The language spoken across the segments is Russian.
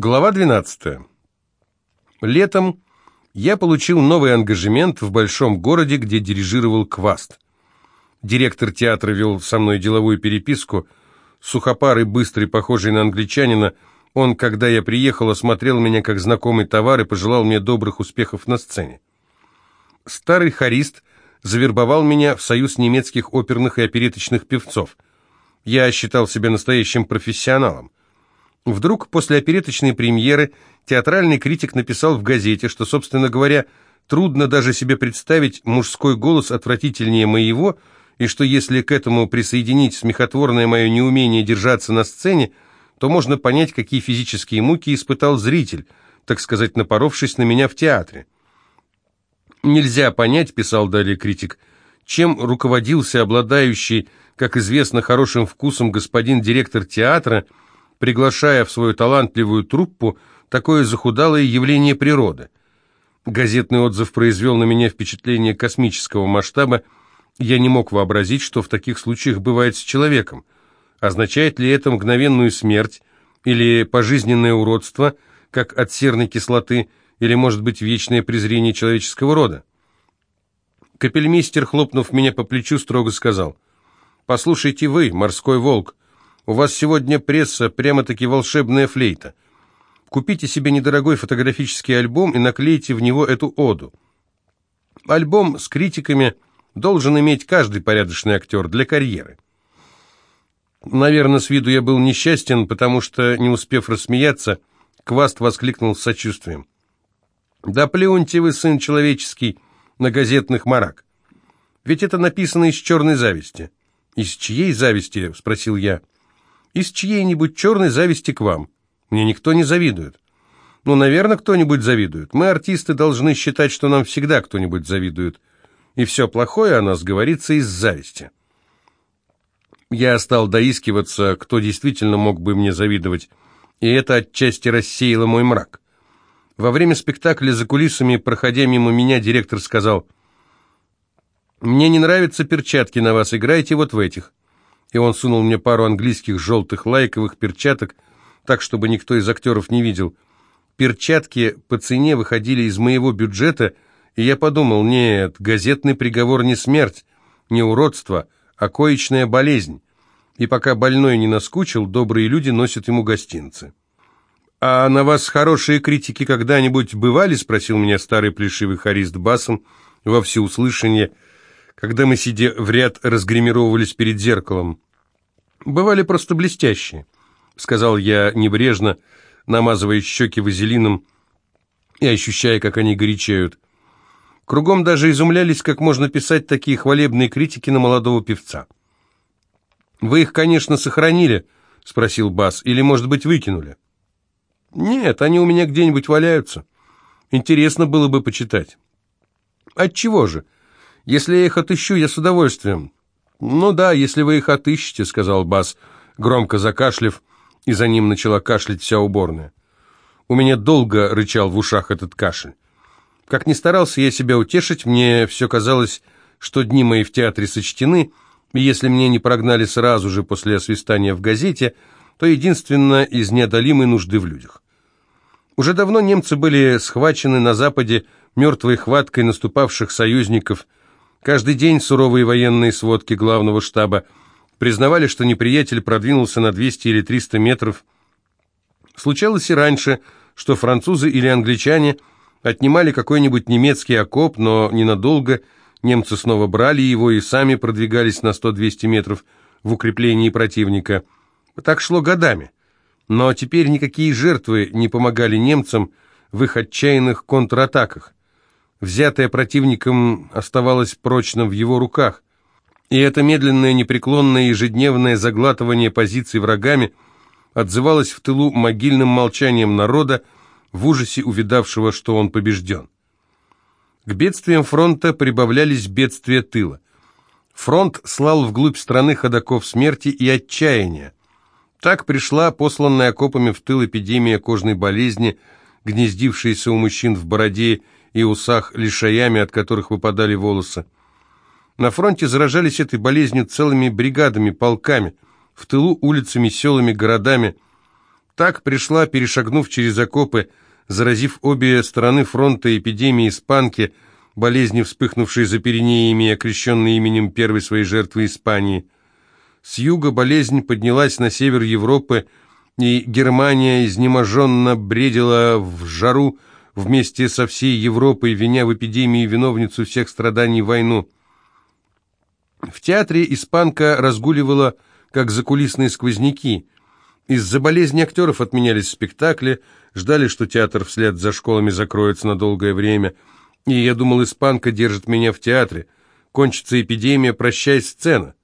Глава 12. Летом я получил новый ангажемент в большом городе, где дирижировал Кваст. Директор театра вел со мной деловую переписку. Сухопарый, быстрый, похожий на англичанина, он, когда я приехал, осмотрел меня как знакомый товар и пожелал мне добрых успехов на сцене. Старый хорист завербовал меня в союз немецких оперных и опереточных певцов. Я считал себя настоящим профессионалом. Вдруг после опереточной премьеры театральный критик написал в газете, что, собственно говоря, трудно даже себе представить мужской голос отвратительнее моего, и что если к этому присоединить смехотворное мое неумение держаться на сцене, то можно понять, какие физические муки испытал зритель, так сказать, напоровшись на меня в театре. «Нельзя понять», — писал далее критик, — «чем руководился обладающий, как известно, хорошим вкусом господин директор театра, — приглашая в свою талантливую труппу такое захудалое явление природы. Газетный отзыв произвел на меня впечатление космического масштаба. Я не мог вообразить, что в таких случаях бывает с человеком. Означает ли это мгновенную смерть или пожизненное уродство, как от серной кислоты, или, может быть, вечное презрение человеческого рода? Капельмейстер, хлопнув меня по плечу, строго сказал, «Послушайте вы, морской волк, у вас сегодня пресса, прямо-таки волшебная флейта. Купите себе недорогой фотографический альбом и наклейте в него эту оду. Альбом с критиками должен иметь каждый порядочный актер для карьеры. Наверное, с виду я был несчастен, потому что, не успев рассмеяться, Кваст воскликнул с сочувствием. «Да плюньте вы, сын человеческий, на газетных марак. Ведь это написано из черной зависти». «Из чьей зависти?» — спросил я из чьей-нибудь черной зависти к вам. Мне никто не завидует. Ну, наверное, кто-нибудь завидует. Мы, артисты, должны считать, что нам всегда кто-нибудь завидует. И все плохое о нас говорится из зависти. Я стал доискиваться, кто действительно мог бы мне завидовать, и это отчасти рассеяло мой мрак. Во время спектакля за кулисами, проходя мимо меня, директор сказал, «Мне не нравятся перчатки на вас, играйте вот в этих» и он сунул мне пару английских желтых лайковых перчаток, так, чтобы никто из актеров не видел. Перчатки по цене выходили из моего бюджета, и я подумал, нет, газетный приговор не смерть, не уродство, а коечная болезнь. И пока больной не наскучил, добрые люди носят ему гостинцы. «А на вас хорошие критики когда-нибудь бывали?» — спросил меня старый плешивый хорист басом во всеуслышание — когда мы, сидя в ряд, разгримировывались перед зеркалом. «Бывали просто блестящие», — сказал я небрежно, намазывая щеки вазелином и ощущая, как они горячеют. Кругом даже изумлялись, как можно писать такие хвалебные критики на молодого певца. «Вы их, конечно, сохранили», — спросил Бас, — «или, может быть, выкинули?» «Нет, они у меня где-нибудь валяются. Интересно было бы почитать». «Отчего же?» Если я их отыщу, я с удовольствием». «Ну да, если вы их отыщете», — сказал Бас, громко закашлив, и за ним начала кашлять вся уборная. У меня долго рычал в ушах этот кашель. Как ни старался я себя утешить, мне все казалось, что дни мои в театре сочтены, и если мне не прогнали сразу же после освистания в газете, то единственно из неодолимой нужды в людях. Уже давно немцы были схвачены на Западе мертвой хваткой наступавших союзников – Каждый день суровые военные сводки главного штаба признавали, что неприятель продвинулся на 200 или 300 метров. Случалось и раньше, что французы или англичане отнимали какой-нибудь немецкий окоп, но ненадолго немцы снова брали его и сами продвигались на 100-200 метров в укреплении противника. Так шло годами. Но теперь никакие жертвы не помогали немцам в их отчаянных контратаках взятое противником, оставалось прочно в его руках. И это медленное, непреклонное ежедневное заглатывание позиций врагами отзывалось в тылу могильным молчанием народа, в ужасе увидавшего, что он побежден. К бедствиям фронта прибавлялись бедствия тыла. Фронт слал вглубь страны ходоков смерти и отчаяния. Так пришла посланная окопами в тыл эпидемия кожной болезни, гнездившаяся у мужчин в бороде и усах лишаями, от которых выпадали волосы. На фронте заражались этой болезнью целыми бригадами, полками, в тылу улицами, селами, городами. Так пришла, перешагнув через окопы, заразив обе стороны фронта эпидемии испанки, болезни, вспыхнувшей за Пиренеями и окрещенной именем первой своей жертвы Испании. С юга болезнь поднялась на север Европы, и Германия изнеможенно бредила в жару вместе со всей Европой, виня в эпидемии виновницу всех страданий войну. В театре испанка разгуливала, как закулисные сквозняки. Из-за болезни актеров отменялись спектакли, ждали, что театр вслед за школами закроется на долгое время. И я думал, испанка держит меня в театре. Кончится эпидемия, прощай, сцена.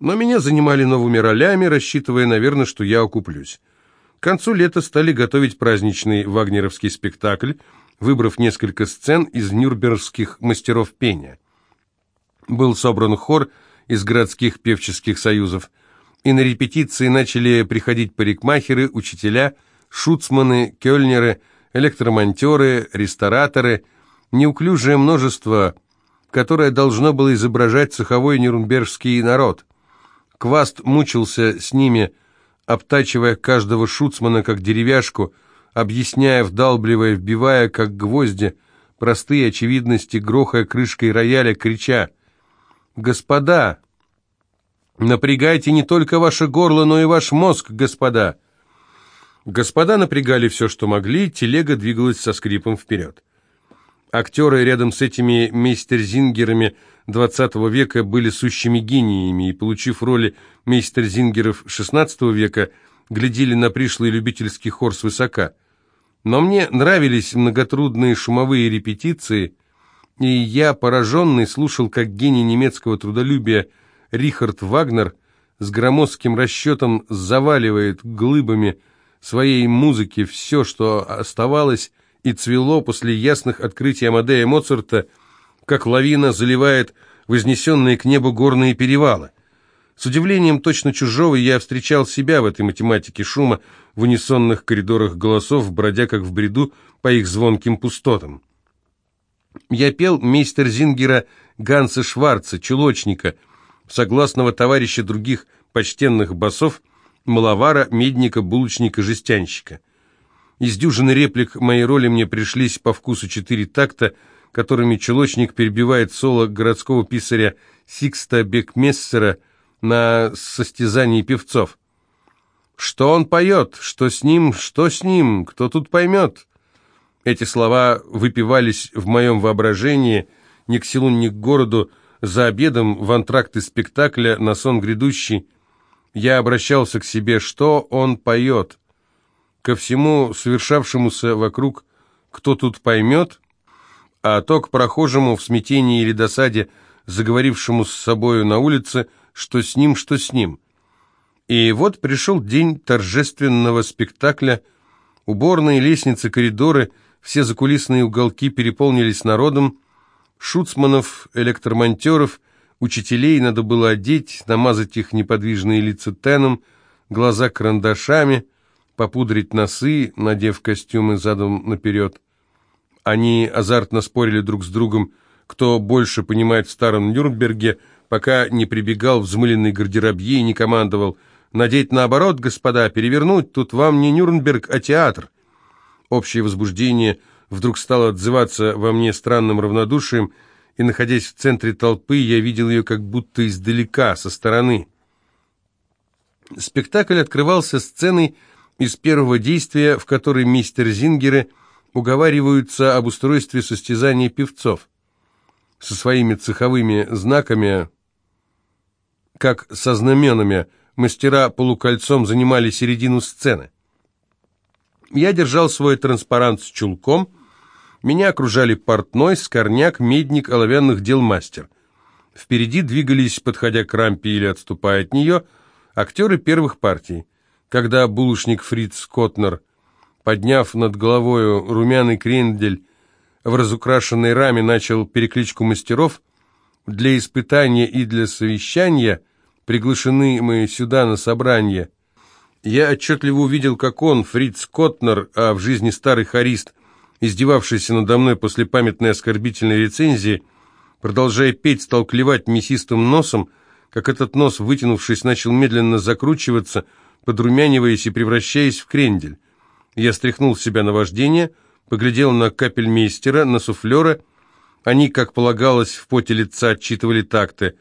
Но меня занимали новыми ролями, рассчитывая, наверное, что я окуплюсь. К концу лета стали готовить праздничный вагнеровский спектакль, выбрав несколько сцен из нюрнбергских мастеров пения. Был собран хор из городских певческих союзов, и на репетиции начали приходить парикмахеры, учителя, шуцманы, кёльнеры, электромонтеры, рестораторы, неуклюжее множество, которое должно было изображать цеховой нюрнбергский народ. Кваст мучился с ними, обтачивая каждого шуцмана как деревяшку, объясняя, вдалбливая, вбивая, как гвозди, простые очевидности, грохая крышкой рояля, крича «Господа! Напрягайте не только ваше горло, но и ваш мозг, господа!» Господа напрягали все, что могли, телега двигалась со скрипом вперед. Актеры рядом с этими мейстерзингерами XX века были сущими гениями, и, получив роли мейстерзингеров XVI века, глядели на пришлый любительский хор свысока. Но мне нравились многотрудные шумовые репетиции, и я, пораженный, слушал, как гений немецкого трудолюбия Рихард Вагнер с громоздким расчетом заваливает глыбами своей музыки все, что оставалось и цвело после ясных открытий Амадея Моцарта, как лавина заливает вознесенные к небу горные перевалы. С удивлением точно чужого я встречал себя в этой математике шума в унисонных коридорах голосов, бродя как в бреду по их звонким пустотам. Я пел мейстер Зингера Ганса Шварца, чулочника, согласного товарища других почтенных басов, маловара, медника, булочника, жестянщика. Из дюжины реплик моей роли мне пришлись по вкусу четыре такта, которыми чулочник перебивает соло городского писаря Сикста Бекмессера на состязании певцов. «Что он поет? Что с ним? Что с ним? Кто тут поймет?» Эти слова выпивались в моем воображении ни к селу, ни к городу, за обедом в антракты спектакля на сон грядущий. Я обращался к себе, что он поет ко всему совершавшемуся вокруг кто тут поймет, а то к прохожему в смятении или досаде, заговорившему с собою на улице, что с ним, что с ним. И вот пришел день торжественного спектакля, уборные, лестницы, коридоры, все закулисные уголки переполнились народом, шуцманов, электромонтеров, учителей надо было одеть, намазать их неподвижные лица теном, глаза карандашами — попудрить носы, надев костюмы задом наперед. Они азартно спорили друг с другом, кто больше понимает в старом Нюрнберге, пока не прибегал взмыленный гардеробье и не командовал «Надеть наоборот, господа, перевернуть, тут вам не Нюрнберг, а театр». Общее возбуждение вдруг стало отзываться во мне странным равнодушием, и, находясь в центре толпы, я видел ее как будто издалека, со стороны. Спектакль открывался сценой, из первого действия, в которой мистер Зингеры уговариваются об устройстве состязаний певцов со своими цеховыми знаками, как со знаменами, мастера полукольцом занимали середину сцены. Я держал свой транспарант с чулком, меня окружали портной, скорняк, медник, оловянных дел мастер. Впереди двигались, подходя к рампе или отступая от нее, актеры первых партий когда булочник Фриц Котнер, подняв над головою румяный крендель, в разукрашенной раме начал перекличку мастеров, для испытания и для совещания приглашены мы сюда на собрание. Я отчетливо увидел, как он, Фриц Котнер, а в жизни старый хорист, издевавшийся надо мной после памятной оскорбительной рецензии, продолжая петь, стал клевать мясистым носом, как этот нос, вытянувшись, начал медленно закручиваться – подрумяниваясь и превращаясь в крендель. Я стряхнул с себя наваждение, поглядел на капельмейстера, на суфлера. Они, как полагалось, в поте лица отчитывали такты.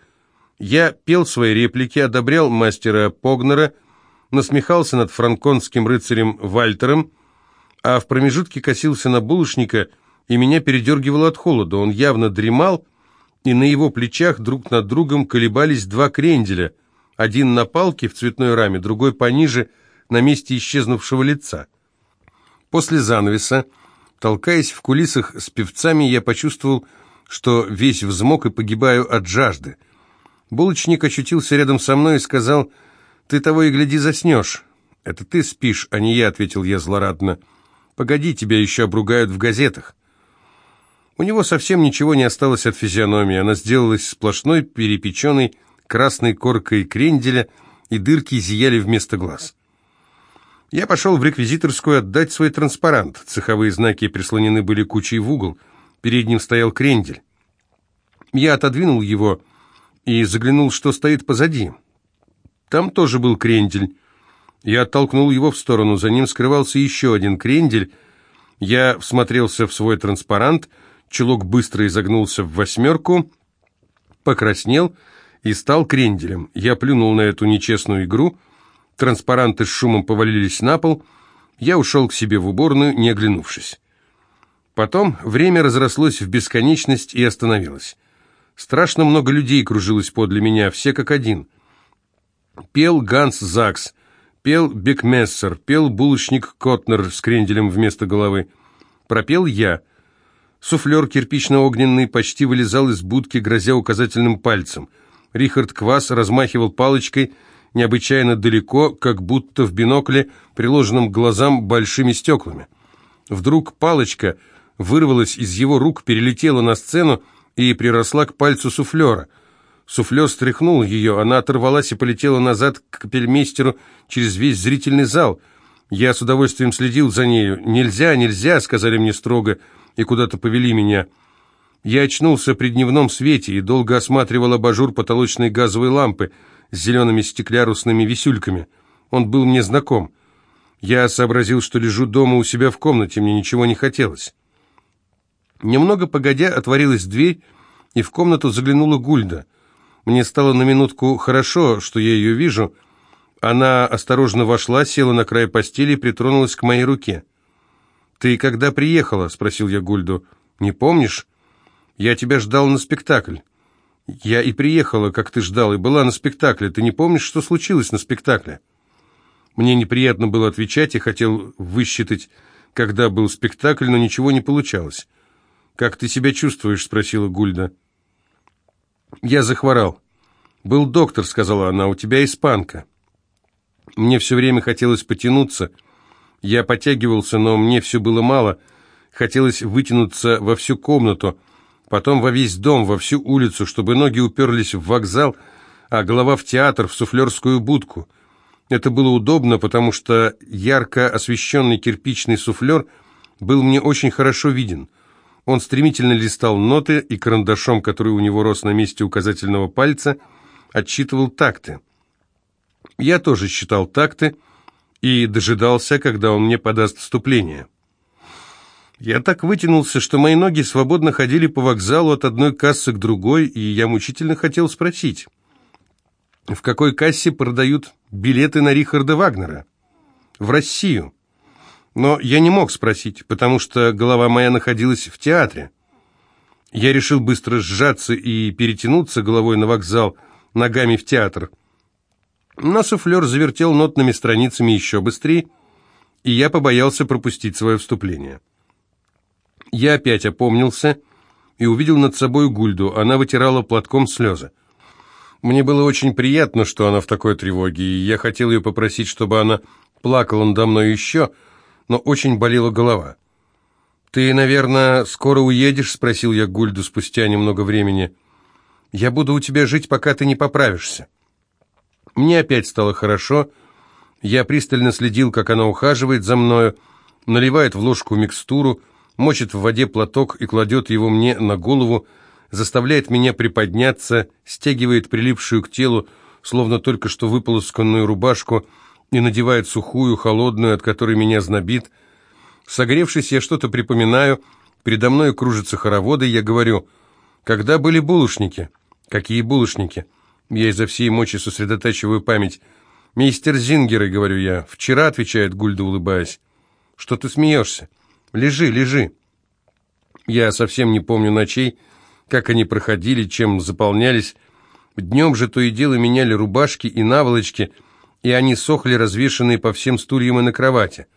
Я пел свои реплики, одобрял мастера Погнера, насмехался над франконским рыцарем Вальтером, а в промежутке косился на булочника, и меня передергивало от холода. Он явно дремал, и на его плечах друг над другом колебались два кренделя, один на палке в цветной раме, другой пониже, на месте исчезнувшего лица. После занавеса, толкаясь в кулисах с певцами, я почувствовал, что весь взмок и погибаю от жажды. Булочник очутился рядом со мной и сказал, «Ты того и гляди заснешь». «Это ты спишь, а не я», — ответил я злорадно. «Погоди, тебя еще обругают в газетах». У него совсем ничего не осталось от физиономии, она сделалась сплошной, перепеченной, красной коркой кренделя, и дырки зияли вместо глаз. Я пошел в реквизиторскую отдать свой транспарант. Цеховые знаки прислонены были кучей в угол. Перед ним стоял крендель. Я отодвинул его и заглянул, что стоит позади. Там тоже был крендель. Я оттолкнул его в сторону, за ним скрывался еще один крендель. Я всмотрелся в свой транспарант — Чулок быстро изогнулся в восьмерку, покраснел и стал кренделем. Я плюнул на эту нечестную игру, транспаранты с шумом повалились на пол, я ушел к себе в уборную, не оглянувшись. Потом время разрослось в бесконечность и остановилось. Страшно много людей кружилось подле меня, все как один. Пел Ганс Закс, пел Бекмессер, пел булочник Котнер с кренделем вместо головы. Пропел я — Суфлер кирпично-огненный почти вылезал из будки, грозя указательным пальцем. Рихард Квас размахивал палочкой необычайно далеко, как будто в бинокле, приложенном к глазам большими стеклами. Вдруг палочка вырвалась из его рук, перелетела на сцену и приросла к пальцу суфлера. Суфлер стряхнул ее, она оторвалась и полетела назад к капельмейстеру через весь зрительный зал. Я с удовольствием следил за нею. «Нельзя, нельзя», — сказали мне строго, — и куда-то повели меня. Я очнулся при дневном свете и долго осматривал абажур потолочной газовой лампы с зелеными стеклярусными висюльками. Он был мне знаком. Я сообразил, что лежу дома у себя в комнате, мне ничего не хотелось. Немного погодя, отворилась дверь, и в комнату заглянула Гульда. Мне стало на минутку хорошо, что я ее вижу. Она осторожно вошла, села на край постели и притронулась к моей руке. «Ты когда приехала?» — спросил я Гульду. «Не помнишь? Я тебя ждал на спектакль». «Я и приехала, как ты ждал, и была на спектакле. Ты не помнишь, что случилось на спектакле?» Мне неприятно было отвечать, и хотел высчитать, когда был спектакль, но ничего не получалось. «Как ты себя чувствуешь?» — спросила Гульда. «Я захворал». «Был доктор», — сказала она, — «у тебя испанка». Мне все время хотелось потянуться — я подтягивался, но мне все было мало. Хотелось вытянуться во всю комнату, потом во весь дом, во всю улицу, чтобы ноги уперлись в вокзал, а голова в театр, в суфлерскую будку. Это было удобно, потому что ярко освещенный кирпичный суфлер был мне очень хорошо виден. Он стремительно листал ноты и карандашом, который у него рос на месте указательного пальца, отсчитывал такты. Я тоже считал такты, и дожидался, когда он мне подаст вступление. Я так вытянулся, что мои ноги свободно ходили по вокзалу от одной кассы к другой, и я мучительно хотел спросить, в какой кассе продают билеты на Рихарда Вагнера? В Россию. Но я не мог спросить, потому что голова моя находилась в театре. Я решил быстро сжаться и перетянуться головой на вокзал, ногами в театр – но суфлер завертел нотными страницами еще быстрее, и я побоялся пропустить свое вступление. Я опять опомнился и увидел над собой Гульду. Она вытирала платком слезы. Мне было очень приятно, что она в такой тревоге, и я хотел ее попросить, чтобы она плакала надо мной еще, но очень болела голова. «Ты, наверное, скоро уедешь?» — спросил я Гульду спустя немного времени. «Я буду у тебя жить, пока ты не поправишься». Мне опять стало хорошо. Я пристально следил, как она ухаживает за мною, наливает в ложку микстуру, мочит в воде платок и кладет его мне на голову, заставляет меня приподняться, стягивает прилипшую к телу, словно только что выполосканную рубашку, и надевает сухую, холодную, от которой меня знобит. Согревшись, я что-то припоминаю, передо мной кружатся хороводы, я говорю, когда были булочники? Какие булочники? Я изо всей мочи сосредотачиваю память. «Мистер Зингеры», — говорю я. «Вчера», — отвечает Гульда, улыбаясь. «Что ты смеешься? Лежи, лежи». Я совсем не помню ночей, как они проходили, чем заполнялись. Днем же то и дело меняли рубашки и наволочки, и они сохли, развешанные по всем стульям и на кровати.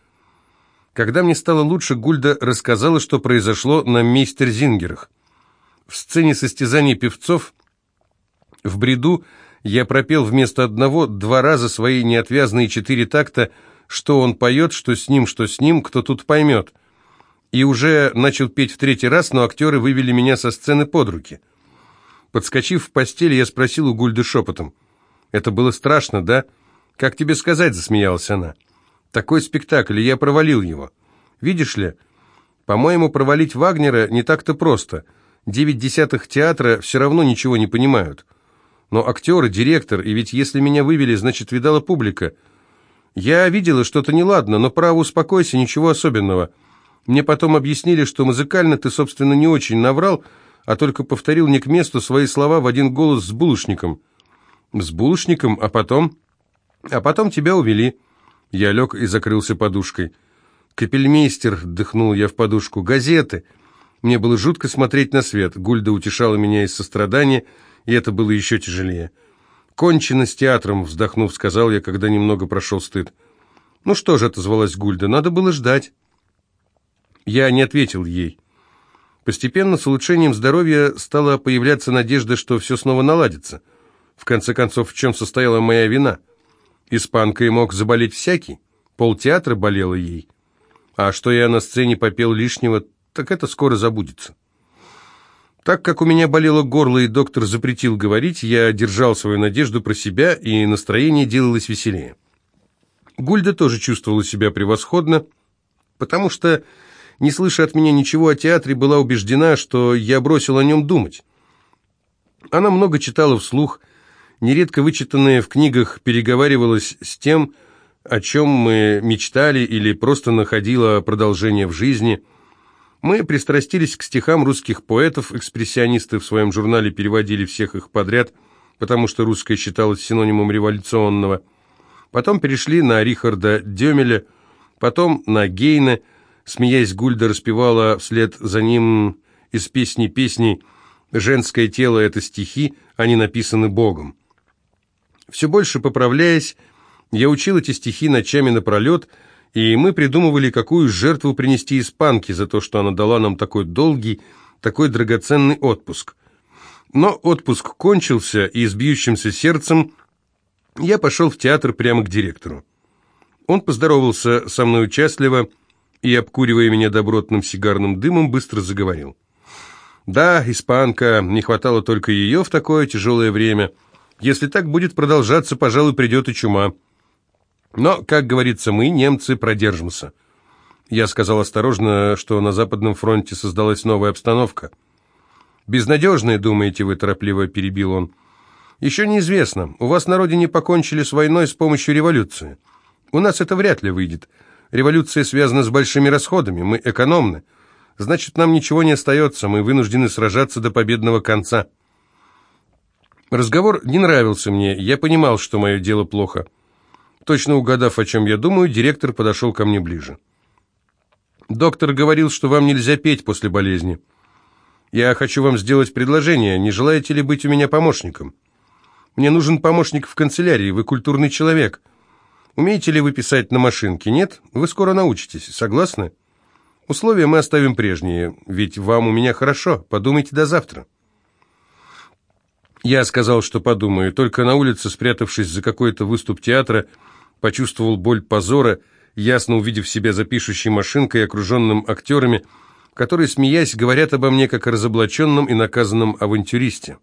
Когда мне стало лучше, Гульда рассказала, что произошло на мейстер Зингерах. В сцене состязаний певцов в бреду я пропел вместо одного два раза свои неотвязные четыре такта «Что он поет, что с ним, что с ним, кто тут поймет». И уже начал петь в третий раз, но актеры вывели меня со сцены под руки. Подскочив в постели, я спросил у Гульды шепотом. «Это было страшно, да?» «Как тебе сказать?» – засмеялась она. «Такой спектакль, я провалил его. Видишь ли, по-моему, провалить Вагнера не так-то просто. Девять десятых театра все равно ничего не понимают. Но актеры, директор, и ведь если меня вывели, значит, видала публика. Я видела что-то неладно, но право успокойся, ничего особенного. Мне потом объяснили, что музыкально ты, собственно, не очень наврал, а только повторил не к месту свои слова в один голос с булочником. С булочником, а потом... А потом тебя увели. Я лег и закрылся подушкой. «Капельмейстер», — дыхнул я в подушку, — «газеты». Мне было жутко смотреть на свет. Гульда утешала меня из сострадания, и это было еще тяжелее. «Кончено с театром», — вздохнув, сказал я, когда немного прошел стыд. «Ну что же», — отозвалась Гульда, — «надо было ждать». Я не ответил ей. Постепенно с улучшением здоровья стала появляться надежда, что все снова наладится. В конце концов, в чем состояла моя вина? Испанкой мог заболеть всякий. Полтеатра болело ей. А что я на сцене попел лишнего, так это скоро забудется. Так как у меня болело горло и доктор запретил говорить, я держал свою надежду про себя, и настроение делалось веселее. Гульда тоже чувствовала себя превосходно, потому что, не слыша от меня ничего о театре, была убеждена, что я бросил о нем думать. Она много читала вслух, нередко вычитанное в книгах переговаривалась с тем, о чем мы мечтали или просто находила продолжение в жизни – мы пристрастились к стихам русских поэтов, экспрессионисты в своем журнале переводили всех их подряд, потому что русское считалось синонимом революционного. Потом перешли на Рихарда Демеля, потом на Гейна. Смеясь, Гульда распевала вслед за ним из песни песней «Женское тело – это стихи, они написаны Богом». Все больше поправляясь, я учил эти стихи ночами напролет – и мы придумывали, какую жертву принести испанке за то, что она дала нам такой долгий, такой драгоценный отпуск. Но отпуск кончился, и с бьющимся сердцем я пошел в театр прямо к директору. Он поздоровался со мной участливо и, обкуривая меня добротным сигарным дымом, быстро заговорил. «Да, испанка, не хватало только ее в такое тяжелое время. Если так будет продолжаться, пожалуй, придет и чума». Но, как говорится, мы, немцы, продержимся. Я сказал осторожно, что на Западном фронте создалась новая обстановка. «Безнадежная, думаете вы?» – торопливо перебил он. «Еще неизвестно. У вас на родине покончили с войной с помощью революции. У нас это вряд ли выйдет. Революция связана с большими расходами, мы экономны. Значит, нам ничего не остается, мы вынуждены сражаться до победного конца». Разговор не нравился мне, я понимал, что мое дело плохо. Точно угадав, о чем я думаю, директор подошел ко мне ближе. «Доктор говорил, что вам нельзя петь после болезни. Я хочу вам сделать предложение. Не желаете ли быть у меня помощником? Мне нужен помощник в канцелярии, вы культурный человек. Умеете ли вы писать на машинке? Нет? Вы скоро научитесь. Согласны? Условия мы оставим прежние, ведь вам у меня хорошо. Подумайте до завтра». Я сказал, что подумаю, только на улице, спрятавшись за какой-то выступ театра, почувствовал боль позора, ясно увидев себя за пишущей машинкой, окруженным актерами, которые, смеясь, говорят обо мне как о разоблаченном и наказанном авантюристе.